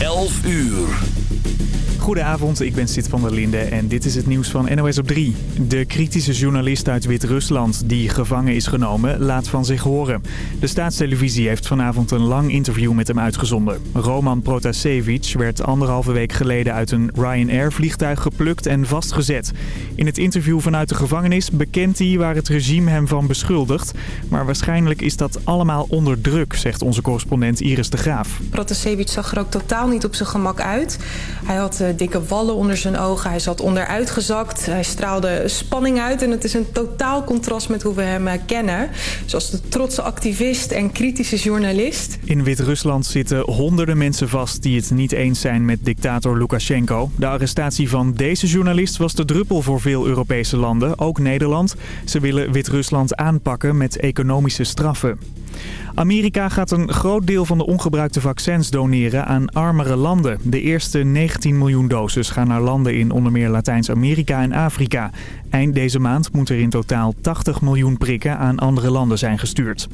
11 uur. Goedenavond, ik ben Sid van der Linde en dit is het nieuws van NOS op 3. De kritische journalist uit Wit-Rusland die gevangen is genomen laat van zich horen. De staatstelevisie heeft vanavond een lang interview met hem uitgezonden. Roman Protasevich werd anderhalve week geleden uit een Ryanair vliegtuig geplukt en vastgezet. In het interview vanuit de gevangenis bekent hij waar het regime hem van beschuldigt. Maar waarschijnlijk is dat allemaal onder druk, zegt onze correspondent Iris de Graaf. Protasevich zag er ook totaal niet op zijn gemak uit. Hij had eh, dikke wallen onder zijn ogen. Hij zat onderuitgezakt. Hij straalde spanning uit. En het is een totaal contrast met hoe we hem eh, kennen. Zoals de trotse activist en kritische journalist. In Wit-Rusland zitten honderden mensen vast die het niet eens zijn met dictator Lukashenko. De arrestatie van deze journalist was de druppel voor veel Europese landen, ook Nederland. Ze willen Wit-Rusland aanpakken met economische straffen. Amerika gaat een groot deel van de ongebruikte vaccins doneren aan armere landen. De eerste 19 miljoen doses gaan naar landen in onder meer Latijns-Amerika en Afrika. Eind deze maand moet er in totaal 80 miljoen prikken aan andere landen zijn gestuurd.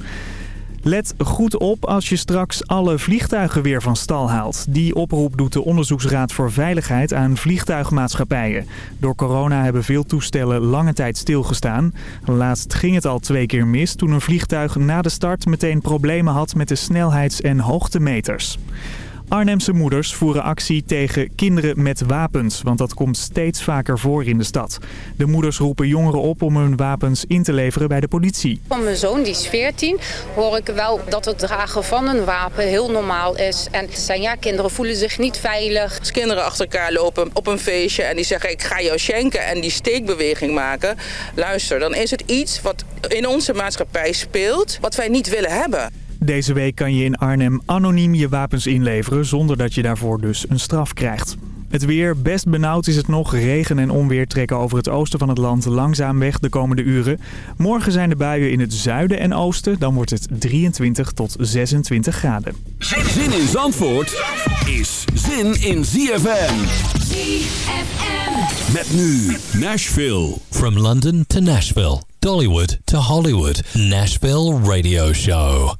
Let goed op als je straks alle vliegtuigen weer van stal haalt. Die oproep doet de Onderzoeksraad voor Veiligheid aan vliegtuigmaatschappijen. Door corona hebben veel toestellen lange tijd stilgestaan. Laatst ging het al twee keer mis toen een vliegtuig na de start meteen problemen had met de snelheids- en hoogtemeters. Arnhemse moeders voeren actie tegen kinderen met wapens, want dat komt steeds vaker voor in de stad. De moeders roepen jongeren op om hun wapens in te leveren bij de politie. Van mijn zoon, die is 14, hoor ik wel dat het dragen van een wapen heel normaal is. En het zijn ja, kinderen voelen zich niet veilig. Als kinderen achter elkaar lopen op een feestje en die zeggen ik ga jou schenken en die steekbeweging maken. Luister, dan is het iets wat in onze maatschappij speelt, wat wij niet willen hebben. Deze week kan je in Arnhem anoniem je wapens inleveren zonder dat je daarvoor dus een straf krijgt. Het weer, best benauwd is het nog. Regen en onweer trekken over het oosten van het land langzaam weg de komende uren. Morgen zijn de buien in het zuiden en oosten. Dan wordt het 23 tot 26 graden. Zin in Zandvoort is zin in ZFM. ZFM. Met nu Nashville. From London to Nashville, Dollywood to Hollywood, Nashville Radio Show.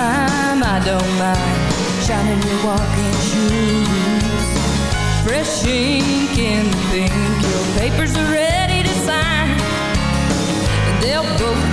Time I don't mind shining your walking shoes. Fresh ink in the pink, your papers are ready to sign. They'll both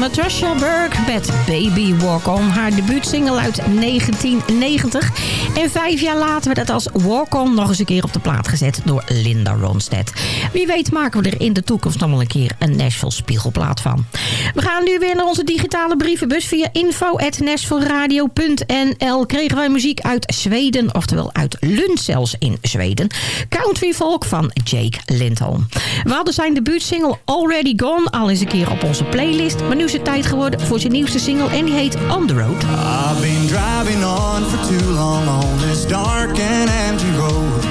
Matrasha Burke met Baby Walk On. Haar debuutsingle uit 1990. En vijf jaar later werd het als Walk On nog eens een keer op de plaat gezet door Linda Ronstadt. Wie weet maken we er in de toekomst nog wel een keer een Nashville spiegelplaat van. We gaan nu weer naar onze digitale brievenbus via info.nashvilleradio.nl kregen wij muziek uit Zweden, oftewel uit Lund zelfs in Zweden. Country Folk van Jake Lindholm. We hadden zijn debuutsingle Already Gone al eens een keer op onze playlist. Maar nu het tijd geworden voor zijn nieuwste single en die heet On The Road. I've been driving on for too long on this dark and empty road.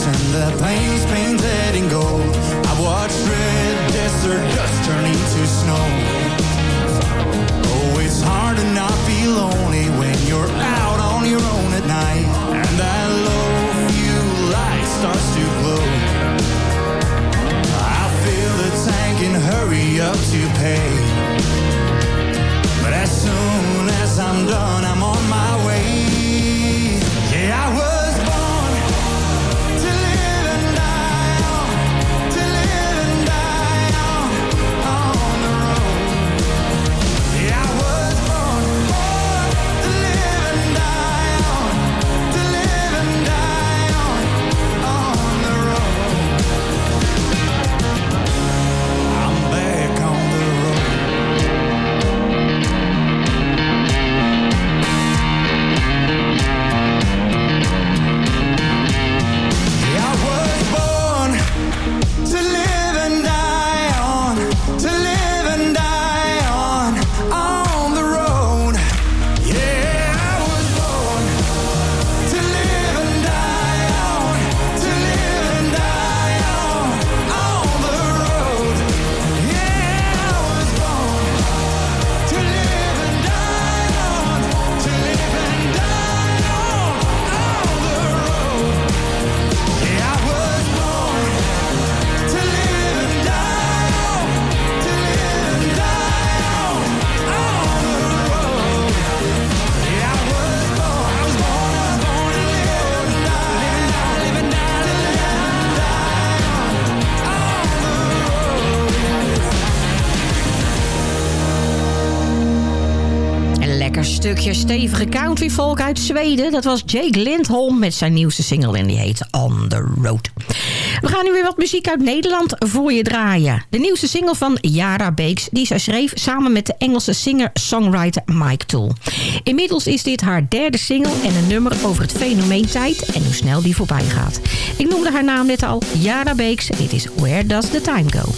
And the plains painted in gold. I've watched red desert dust turn into snow. Oh, it's hard to not be lonely when you're out on your own at night, and that low fuel light starts to glow. I fill the tank and hurry up to pay. But as soon as I'm done, stukje stevige country folk uit Zweden. Dat was Jake Lindholm met zijn nieuwste single en die heet On The Road. We gaan nu weer wat muziek uit Nederland voor je draaien. De nieuwste single van Yara Beeks, die zij schreef samen met de Engelse singer-songwriter Mike Tool. Inmiddels is dit haar derde single en een nummer over het fenomeen tijd en hoe snel die voorbij gaat. Ik noemde haar naam net al, Yara Beeks. Dit is Where Does the Time Go?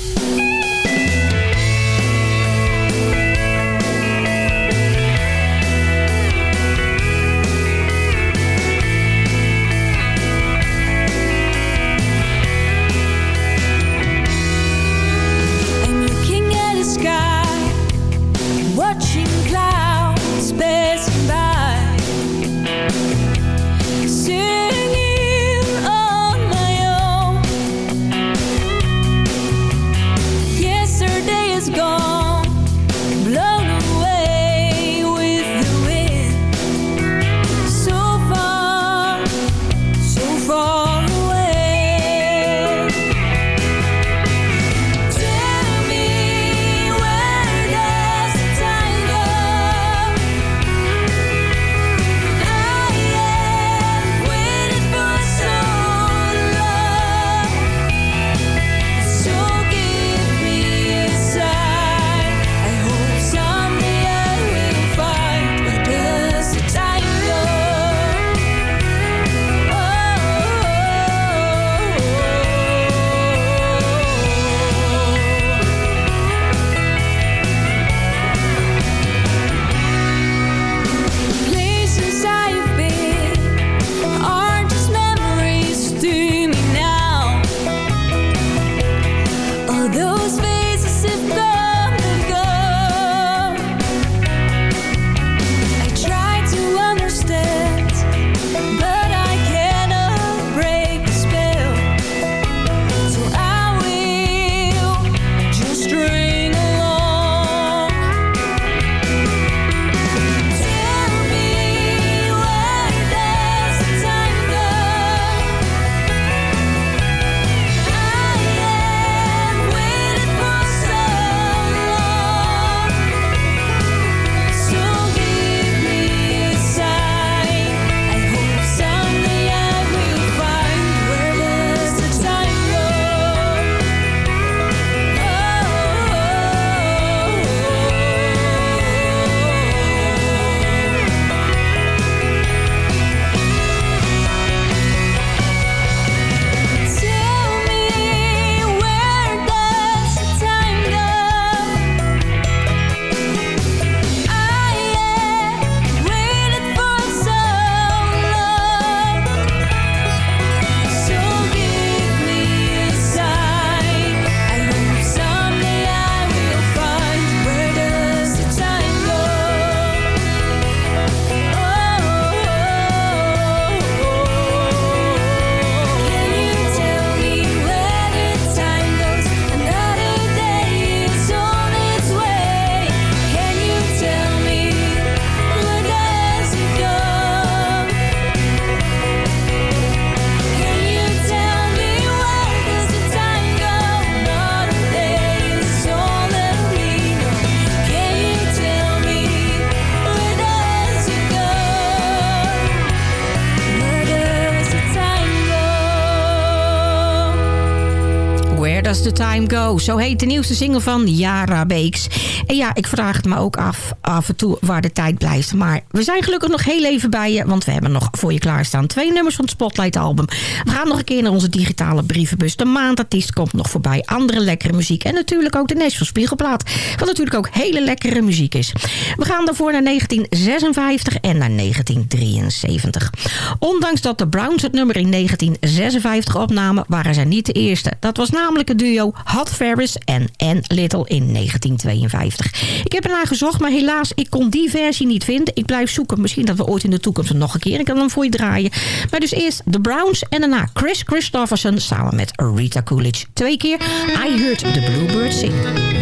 Time Go. Zo heet de nieuwste single van Yara Beeks. En ja, ik vraag het me ook af, af en toe waar de tijd blijft. Maar we zijn gelukkig nog heel even bij je, want we hebben nog voor je klaarstaan twee nummers van het Spotlight album. We gaan nog een keer naar onze digitale brievenbus. De maandartiest komt nog voorbij. Andere lekkere muziek en natuurlijk ook de Nashville Spiegelplaat. Wat natuurlijk ook hele lekkere muziek is. We gaan daarvoor naar 1956 en naar 1973. Ondanks dat de Browns het nummer in 1956 opnamen, waren zij niet de eerste. Dat was namelijk het duo Hot Ferris en Ann Little in 1952. Ik heb ernaar gezocht, maar helaas, ik kon die versie niet vinden. Ik blijf zoeken. Misschien dat we ooit in de toekomst nog een keer... ik kan hem voor je draaien. Maar dus eerst The Browns en daarna Chris Christofferson... samen met Rita Coolidge. Twee keer I Heard the Bluebird Sing.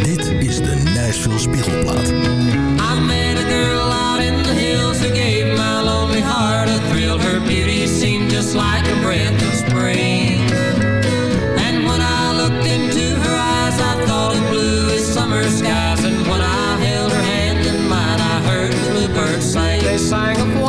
Dit is de Nashville Spiegelplaat. I met a girl sang a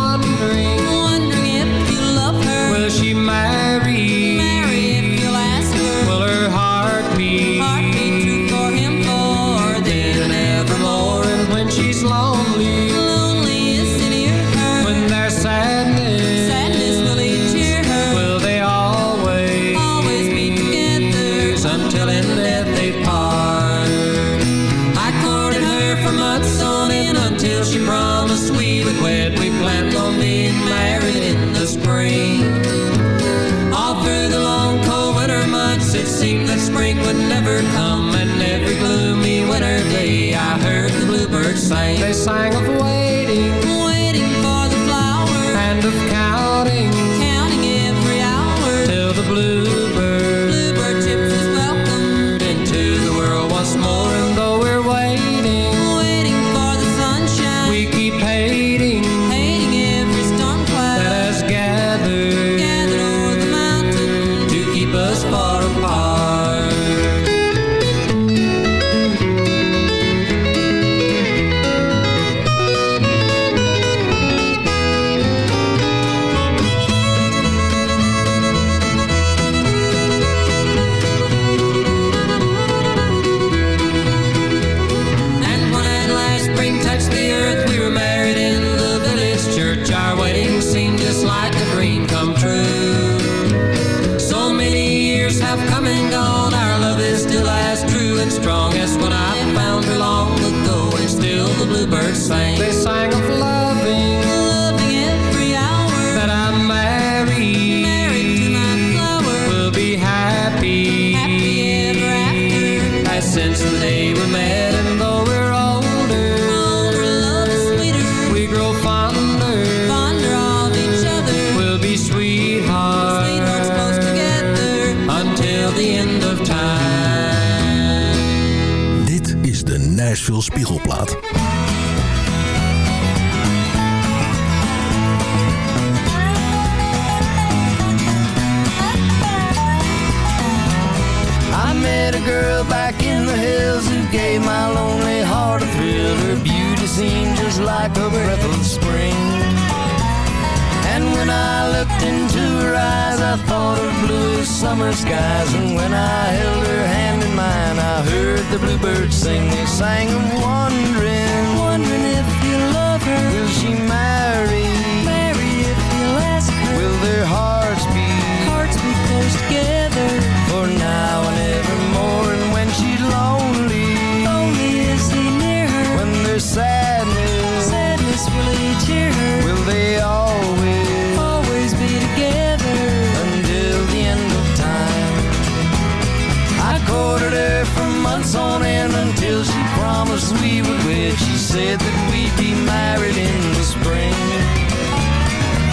regret. She said that we'd be married in the spring.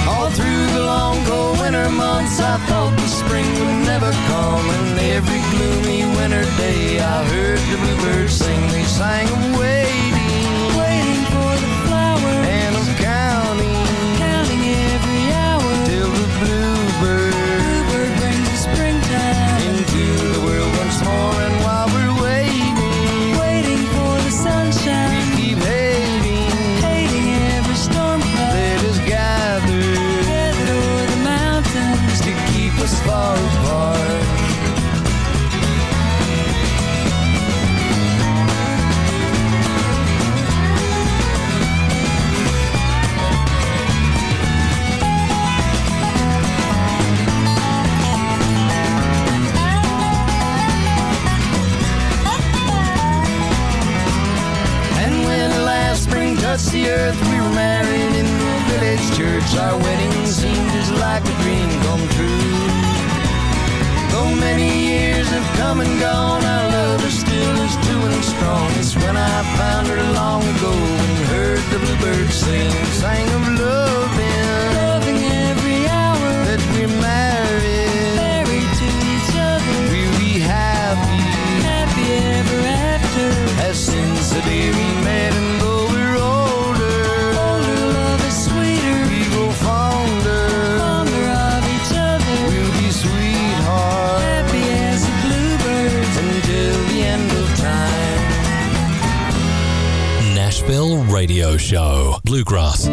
All through the long cold winter months, I thought the spring would never come. And every gloomy winter day, I heard the bluebirds sing. They sang away earth. We were married in the village church. Our wedding seemed just like a dream come true. Though many years have come and gone, our love is still as true and strong. It's when I found her long ago and heard the bluebird sing, sang of loving. radio show, Bluegrass.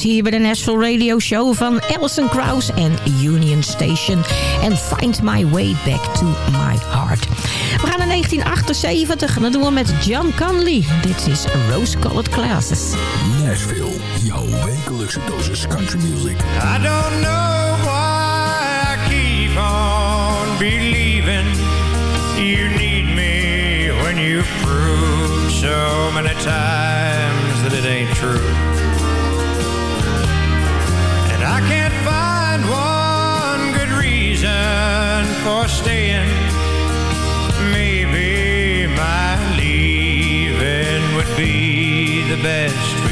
hier bij de National Radio Show van Alison Krauss en Union Station. En Find My Way Back to My Heart. We gaan naar 1978 en dat doen we met John Conley. Dit is Rose Colored Classes. Nashville, jouw wekelijkse dosis country music. I don't know why I keep on believing you need me when you prove so many times that it ain't true. I can't find one good reason for staying. Maybe my leaving would be the best.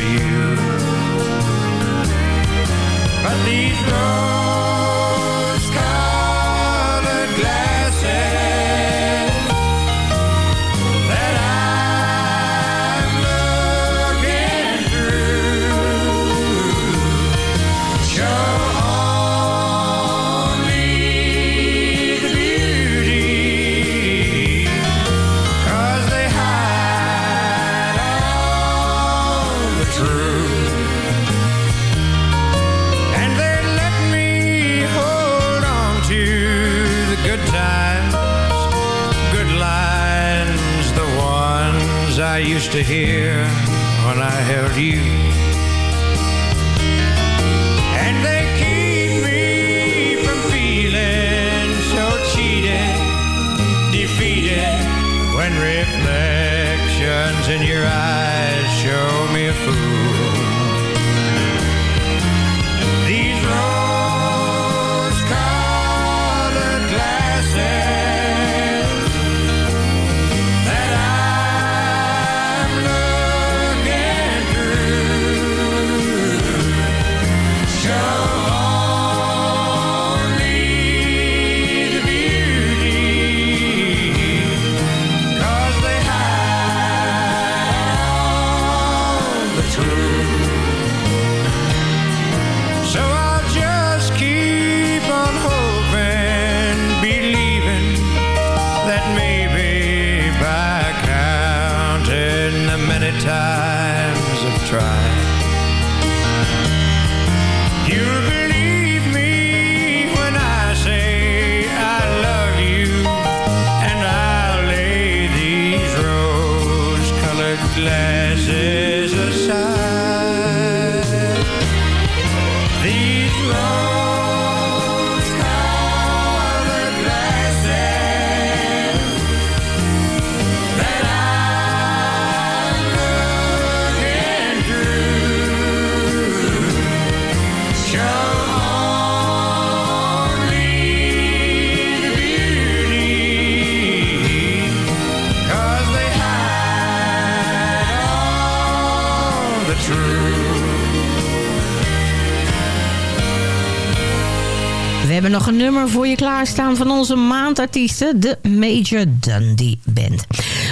To hear when I held you. Truth. Nog een nummer voor je klaarstaan van onze maandartiesten, de Major Dundee Band.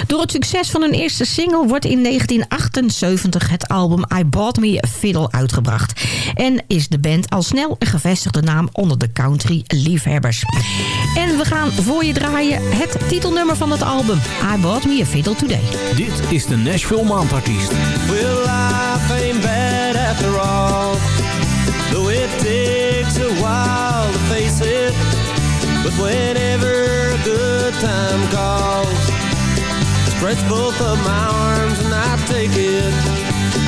Door het succes van hun eerste single wordt in 1978 het album I Bought Me a Fiddle uitgebracht. En is de band al snel een gevestigde naam onder de country liefhebbers. En we gaan voor je draaien het titelnummer van het album, I Bought Me a Fiddle Today. Dit is de Nashville Maandartiest. Well, life ain't bad after all. Though it takes a while. But whenever a good time calls, stretch both of my arms and I take it.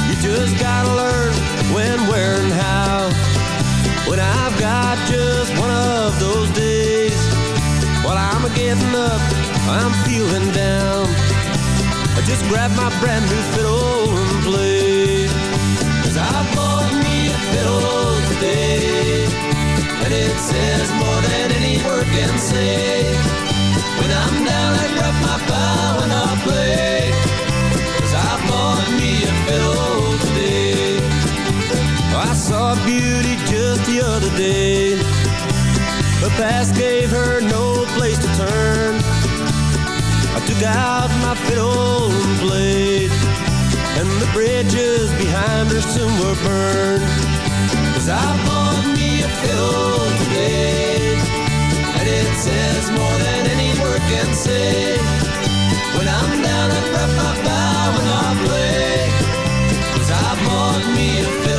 You just gotta learn when, where, and how. When I've got just one of those days, while I'm getting up, I'm feeling down. I just grab my brand new fiddle and play. Cause I bought me a fiddle today. And it says more than any word can say. When I'm down, I grab my bow and I play. Cause I bought me a fiddle today. I saw beauty just the other day. The past gave her no place to turn. I took out my fiddle and played And the bridges behind her soon were burned Cause I bought me fiddle today And it says more than any word can say. When I'm down I grab my bow and I play. I bought me a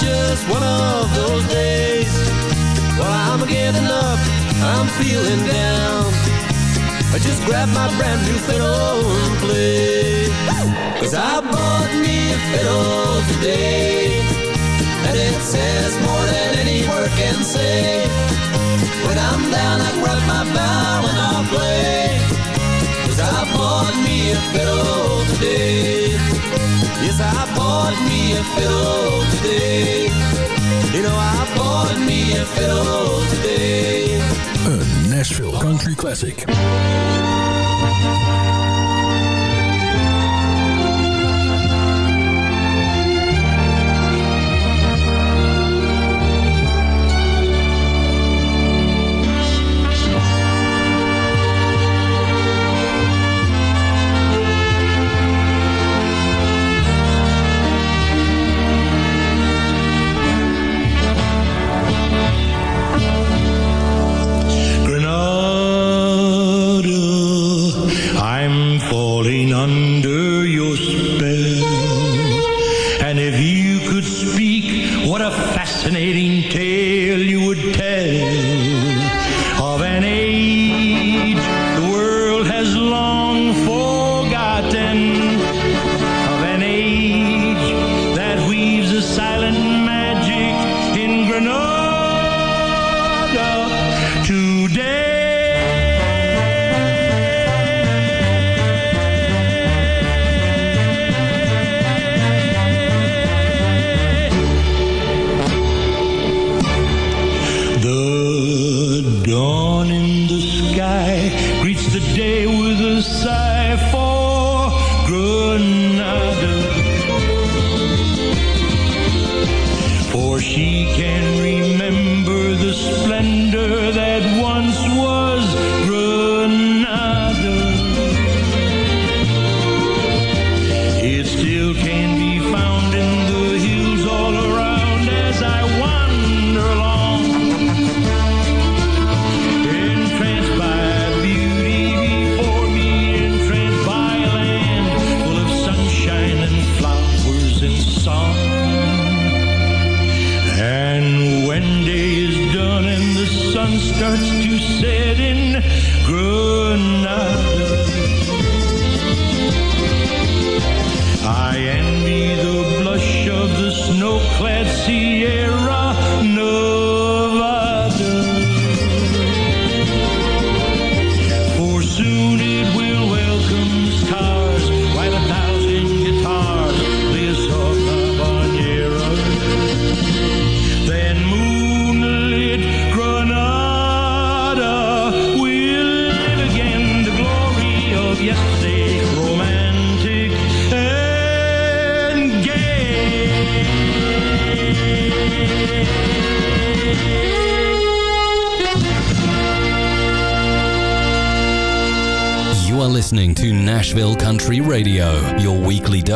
just one of those days. While I'm getting up, I'm feeling down. I just grab my brand new fiddle and play. Cause I bought me a fiddle today. And it says more than any word can say. When I'm down, I grab my bow and I'll play. Cause I bought me a fiddle today. Yes, I bought me a fiddle today. You know, I bought me a fiddle today. A Nashville Country Classic.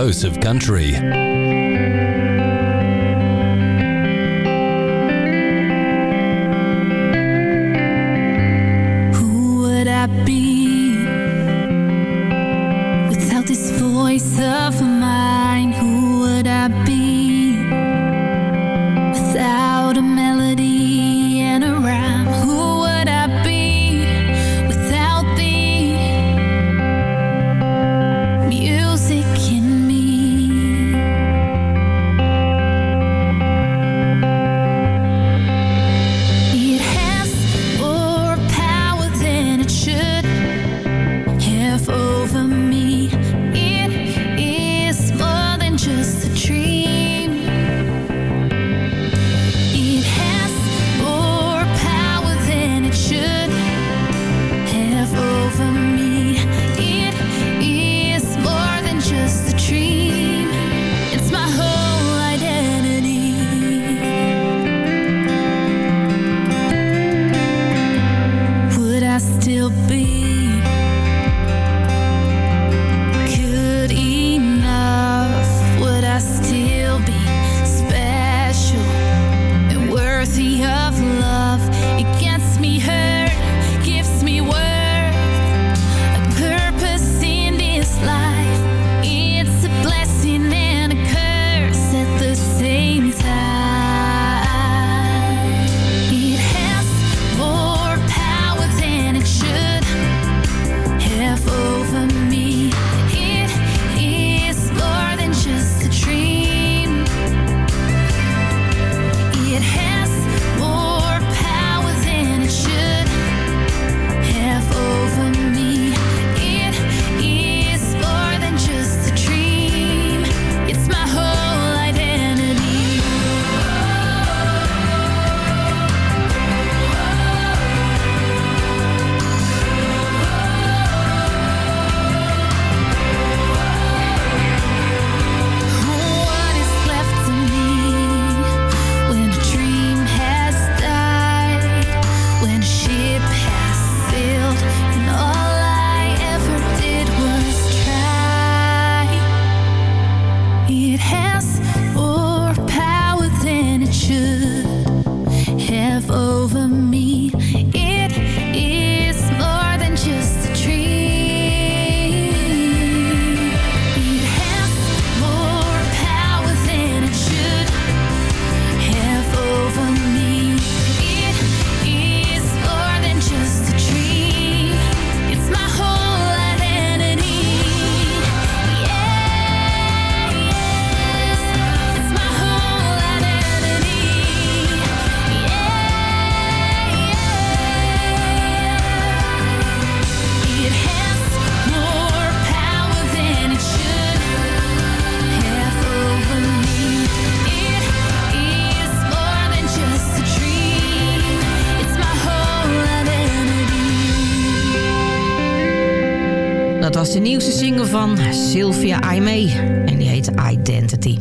dose of country. I'm Aimee. En die heet Identity.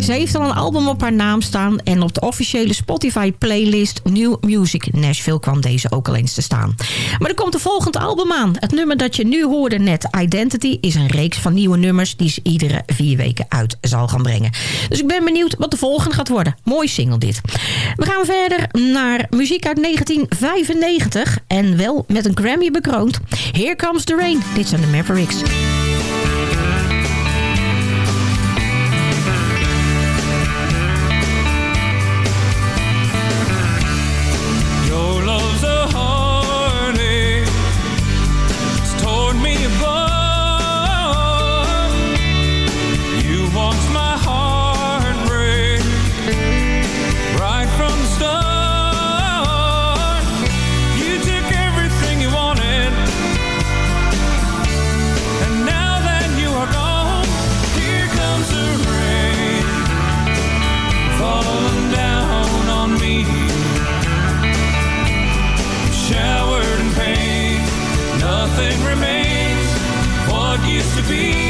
Ze heeft al een album op haar naam staan. En op de officiële Spotify playlist New Music Nashville kwam deze ook al eens te staan. Maar er komt een volgend album aan. Het nummer dat je nu hoorde net, Identity, is een reeks van nieuwe nummers die ze iedere vier weken uit zal gaan brengen. Dus ik ben benieuwd wat de volgende gaat worden. Mooi single dit. We gaan verder naar muziek uit 1995 en wel met een Grammy bekroond. Here Comes the Rain. Dit zijn de Mavericks. nothing remains what used to be.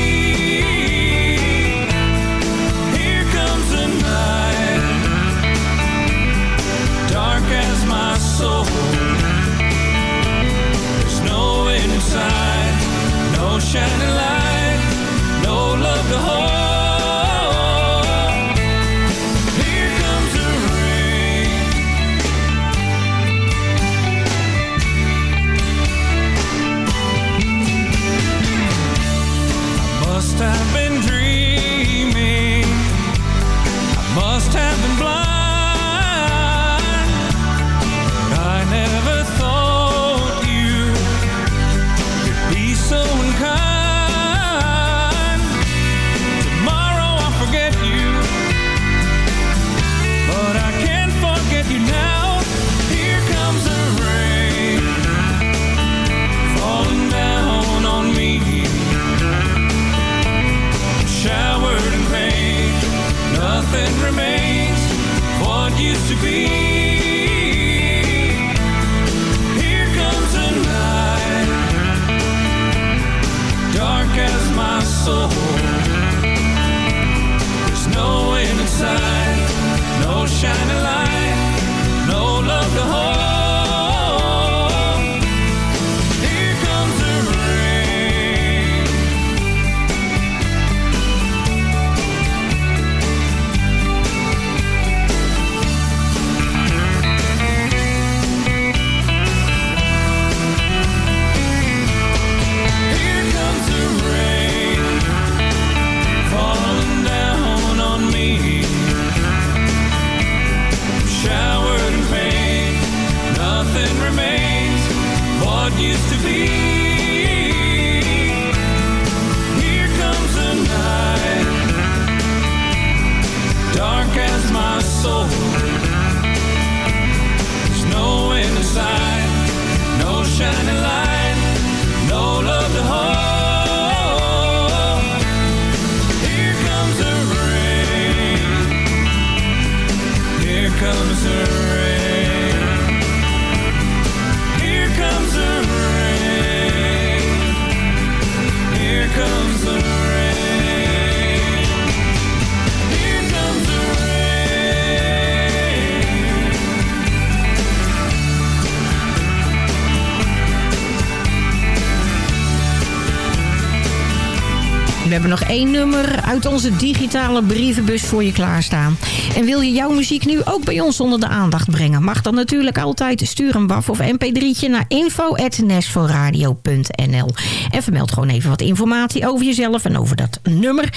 Nummer uit onze digitale brievenbus voor je klaarstaan. En wil je jouw muziek nu ook bij ons onder de aandacht brengen? Mag dan natuurlijk altijd. Stuur een WAF of mp3'tje naar info.nashvilleradio.nl En vermeld gewoon even wat informatie over jezelf en over dat nummer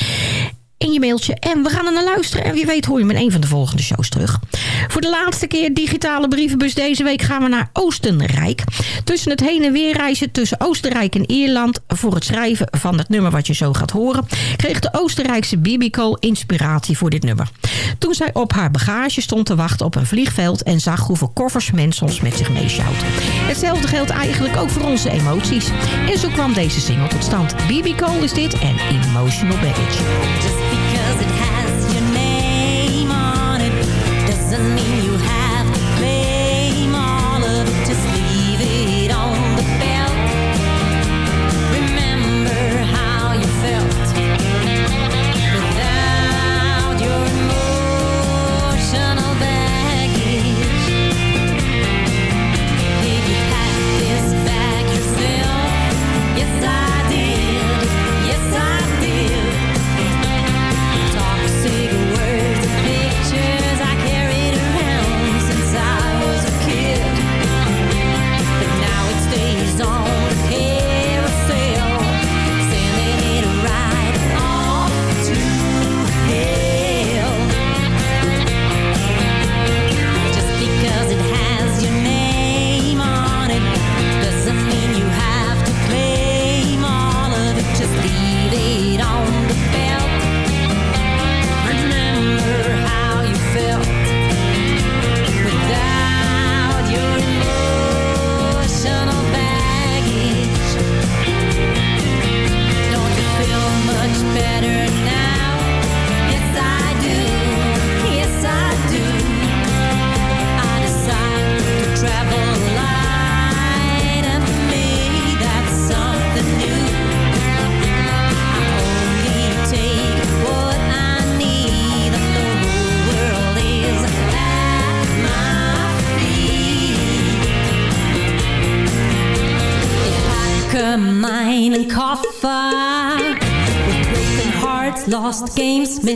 in je mailtje. En we gaan er naar luisteren. En wie weet hoor je me in een van de volgende shows terug. Voor de laatste keer digitale brievenbus deze week gaan we naar Oostenrijk. Tussen het heen en weer reizen tussen Oostenrijk en Ierland... voor het schrijven van het nummer wat je zo gaat horen... kreeg de Oostenrijkse Bibi Cole inspiratie voor dit nummer. Toen zij op haar bagage stond te wachten op een vliegveld... en zag hoeveel koffers men soms met zich meesjouwt. Hetzelfde geldt eigenlijk ook voor onze emoties. En zo kwam deze single tot stand. Bibi Cole is dit en Emotional Baggage. Doesn't mean you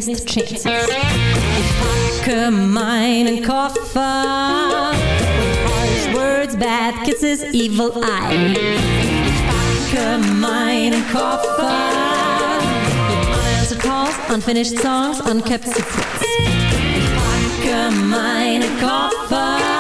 missed chances. Could mine and coffer with harsh words, bad kisses, evil I could mine and coffer with unanswered calls, unfinished songs, unkept secrets. Could mine and coffer.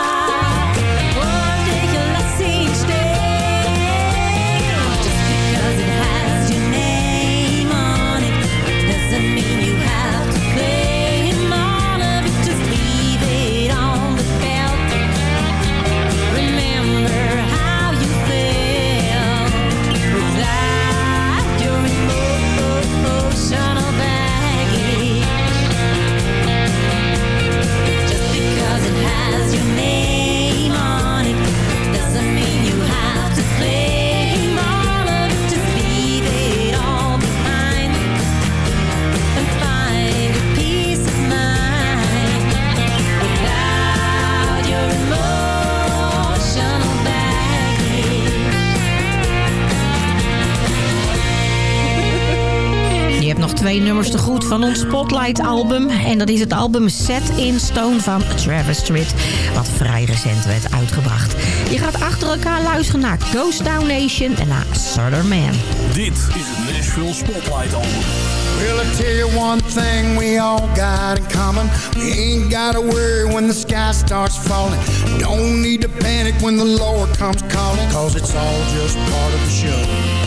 Nog twee nummers te goed van ons Spotlight-album. En dat is het album Set in Stone van Travis Tritt. Wat vrij recent werd uitgebracht. Je gaat achter elkaar luisteren naar Ghost Town Nation en naar Southern Man. Dit is het Nashville Spotlight Album. Well, I tell you one thing we all got in common. We ain't gotta worry when the sky starts falling. Don't need to panic when the Lord comes calling. Cause it's all just part of the show.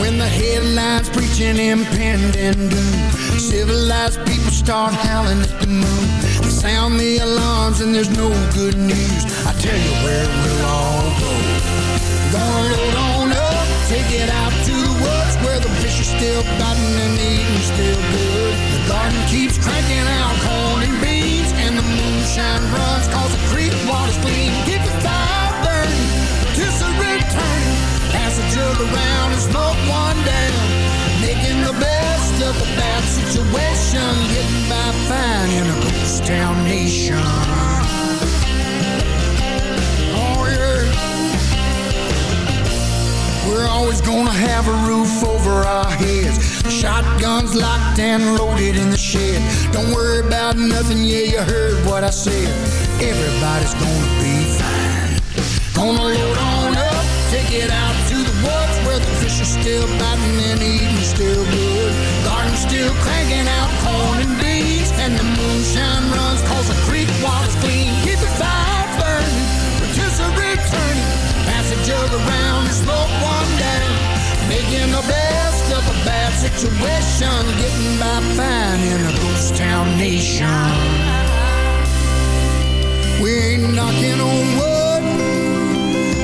When the headlines preaching impending doom. Civilized people start howling at the moon. They sound the alarms and there's no good news. I tell you where we'll all go. Gonna load on up, take it out to the woods where the fish are still biting and eating still good. The garden keeps cranking out corn and beans, and the moonshine runs cause the creek water's clean. Keep the fire gonna have a roof over our heads Shotguns locked and loaded in the shed. Don't worry about nothing, yeah, you heard what I said. Everybody's gonna be fine. Gonna load on up, take it out to the woods where the fish are still biting and eating still good. Garden still cranking out corn and beans, and the moonshine runs cause the creek water's clean. Keep the fire burning, rotisserie turning, pass a jug around and smoke one down. Making the best of a bad situation, getting by fine in a ghost town nation. We ain't knocking on wood,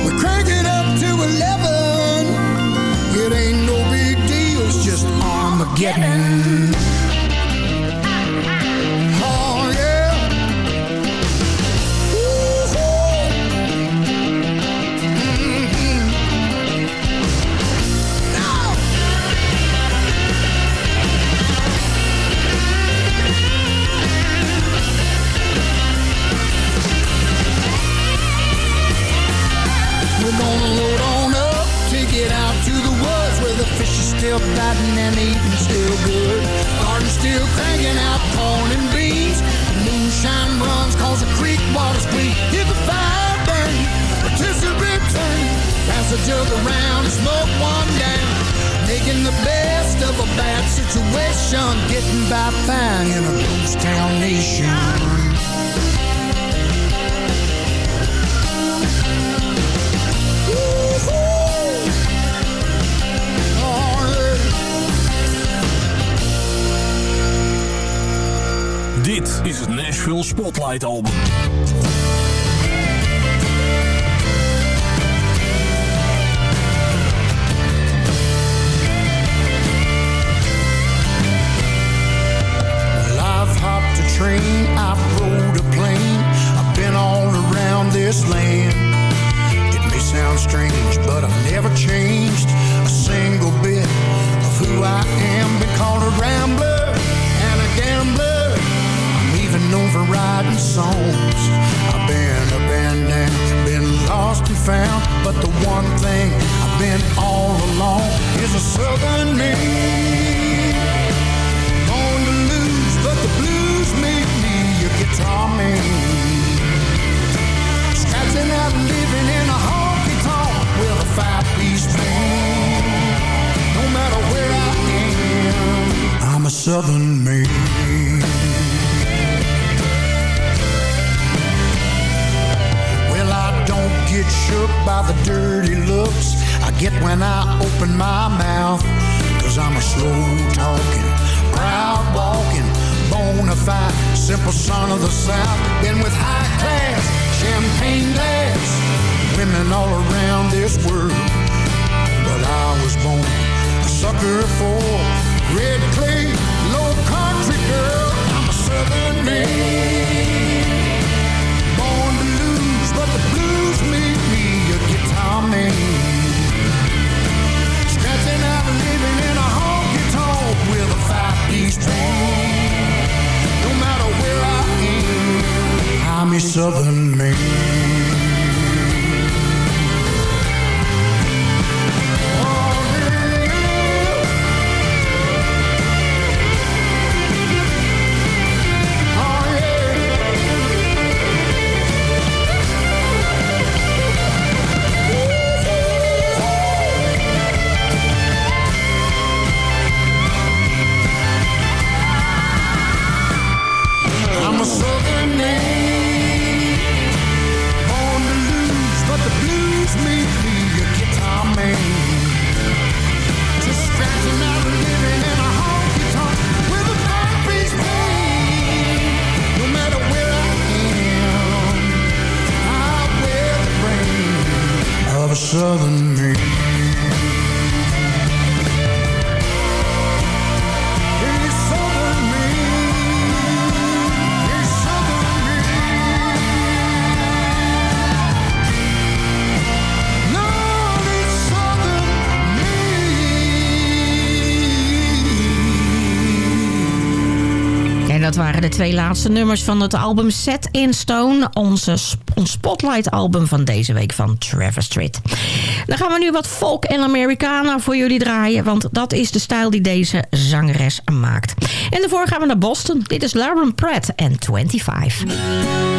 we're cranking up to 11. It ain't no big deal, it's just Armageddon. And eating still good. Garden still cranking out corn and beans. Moonshine runs cause the creek water's clean. Get the fire burning, rotisserie turning. Pass a jug around and smoke one down. Making the best of a bad situation. Getting by fine in a ghost town nation. Nashville Spotlight Album. Train, I've rode a plane, I've been all around this land. It may sound strange, but I've never changed a single bit of who I am. Called a rambler and a gambler. For writing songs. I've been down, been lost and found, but the one thing I've been all along is a southern man. Born to lose, but the blues make me a guitar man. Scratching out living in a honky tonk with a five-piece band. No matter where I am, I'm a southern man. Don't get shook by the dirty looks I get when I open my mouth. Cause I'm a slow talking, proud walking, bona fide, simple son of the South. Been with high class, champagne glass, women all around this world. But I was born a sucker for red clay, low country girl. I'm a southern man. Twee laatste nummers van het album Set in Stone. Onze ons Spotlight album van deze week van Trevor Street. Dan gaan we nu wat folk en Americana voor jullie draaien. Want dat is de stijl die deze zangeres maakt. En daarvoor gaan we naar Boston. Dit is Lauren Pratt en 25.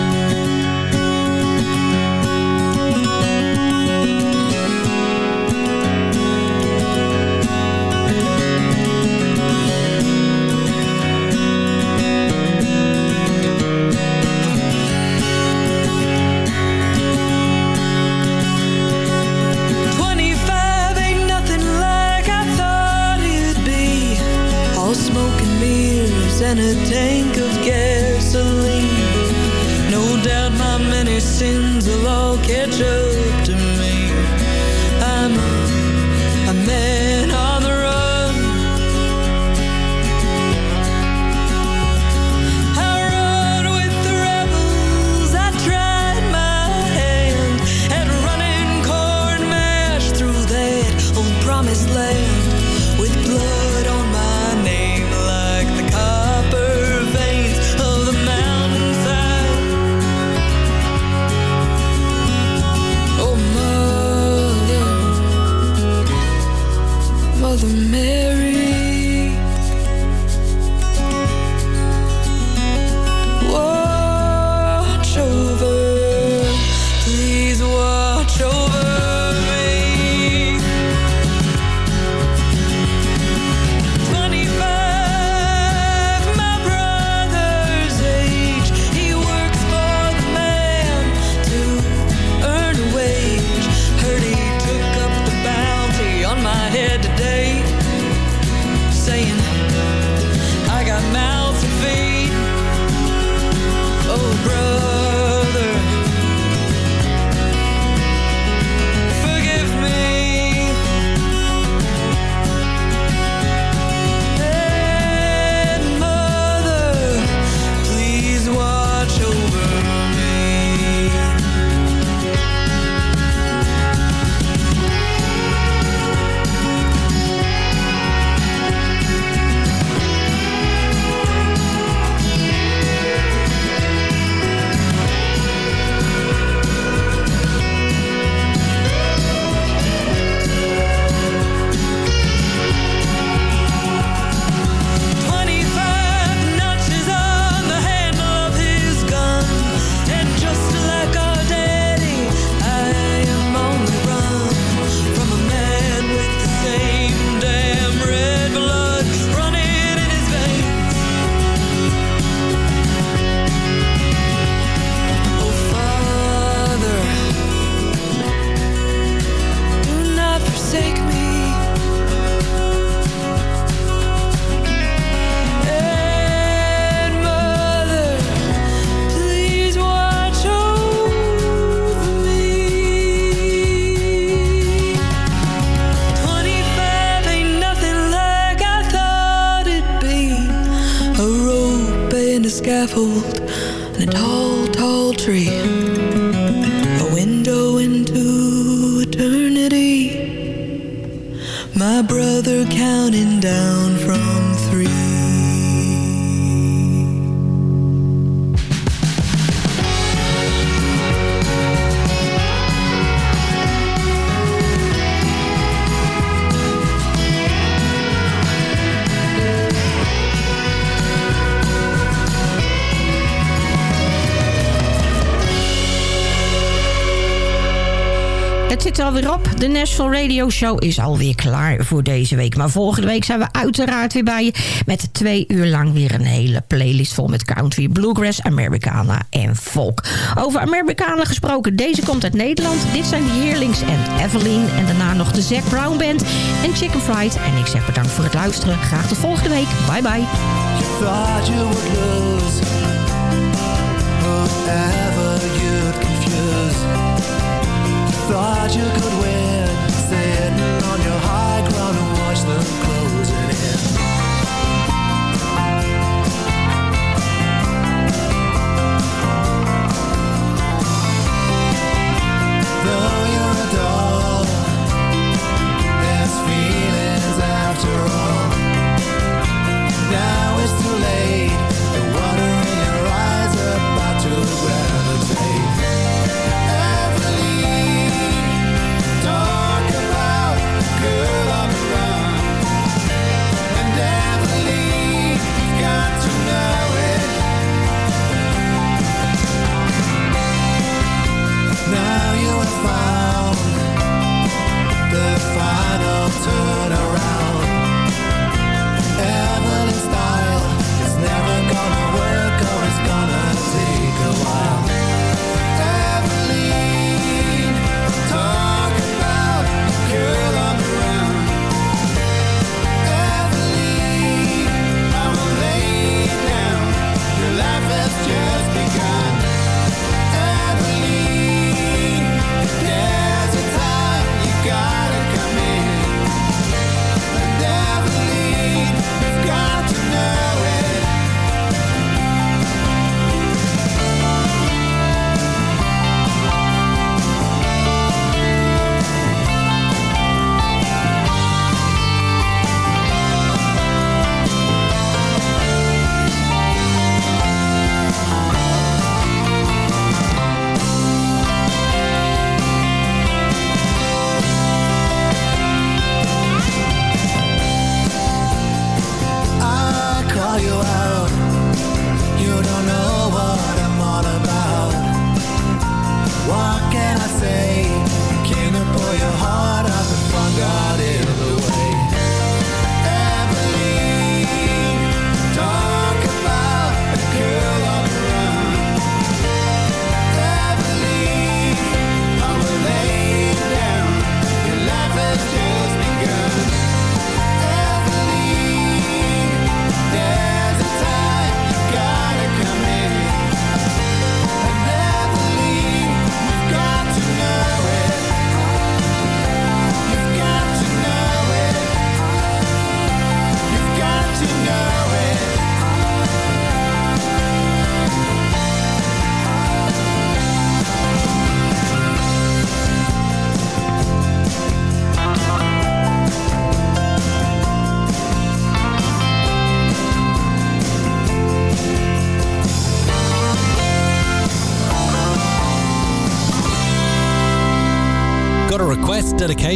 De Nashville Radio Show is alweer klaar voor deze week. Maar volgende week zijn we uiteraard weer bij je... met twee uur lang weer een hele playlist vol met country, bluegrass, Americana en folk. Over Americana gesproken, deze komt uit Nederland. Dit zijn de Yearlings en Evelyn. En daarna nog de Zac Brown Band en Chicken Fried. En ik zeg bedankt voor het luisteren. Graag tot volgende week. Bye bye. you. Thought you could on your high ground and watch them closing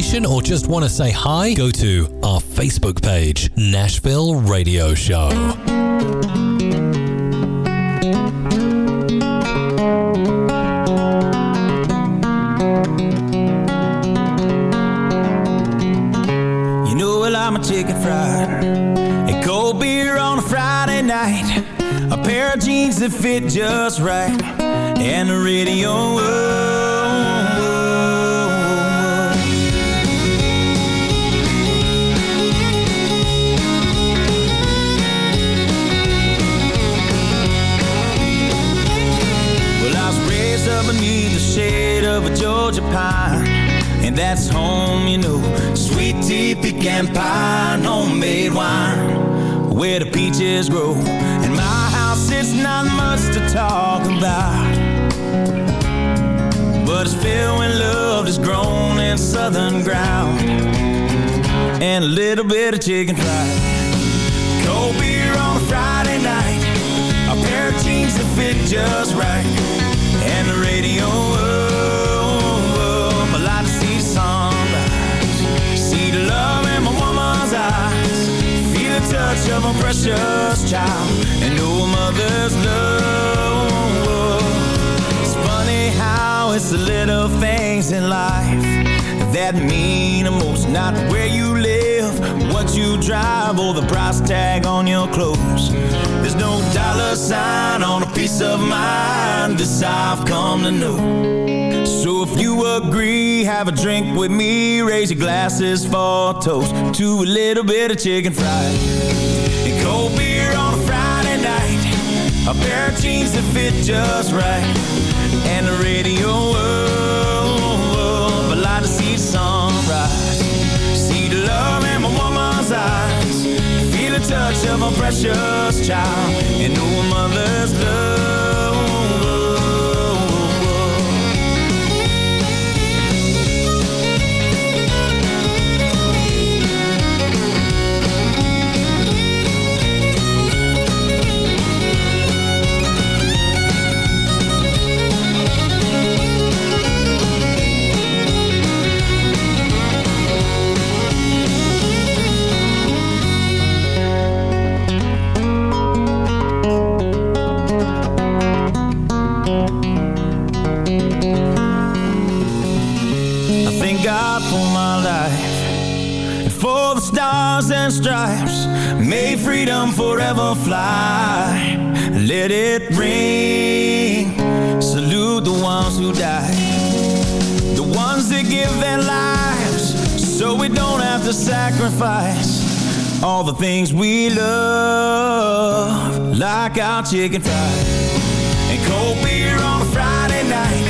dedication, or just want to say hi, go to our Facebook page, Nashville Radio Show. You know, well, I'm a chicken fried. A cold beer on a Friday night. A pair of jeans that fit just right. And the radio. Of a Georgia pine. And that's home, you know. Sweet tea, pecan pie, homemade wine. Where the peaches grow. And my house, it's not much to talk about. But it's filled when love is grown in southern ground. And a little bit of chicken fried. Cold beer on a Friday night. A pair of jeans that fit just right. And the radio, Touch of a precious child. And a mother's love. It's funny how it's the little things in life that mean the most. Not where you live, what you drive, or the price tag on your clothes. There's no dollar sign on a piece of mind. This I've come to know. So if you agree, have a drink with me. Raise your glasses for a toast to a little bit of chicken fried and cold beer on a Friday night. A pair of jeans that fit just right, and the radio. Oh, oh, I like to see the sunrise, see the love in my woman's eyes, feel the touch of a precious child, and know a mother's love. Things we love, like our chicken fried and cold beer on a Friday night.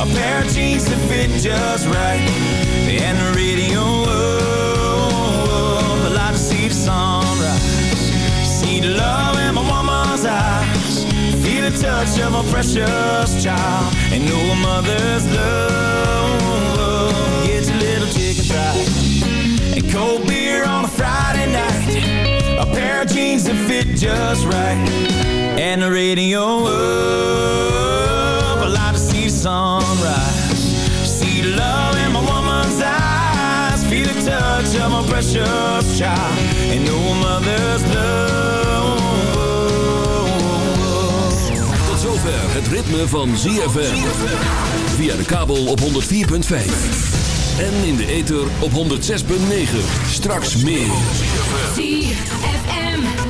A pair of jeans that fit just right. And the radio, oh, I like to see the sunrise. See the love in my woman's eyes. Feel the touch of a precious child. And know a mother's love. That fit just right. And the radio, oh, I like to see the sunrise. See the love in my woman's eyes. Feel the touch of my precious child. And a mother's love. Tot zover het ritme van ZFM. Via de kabel op 104.5. En in de ether op 106.9. Straks meer.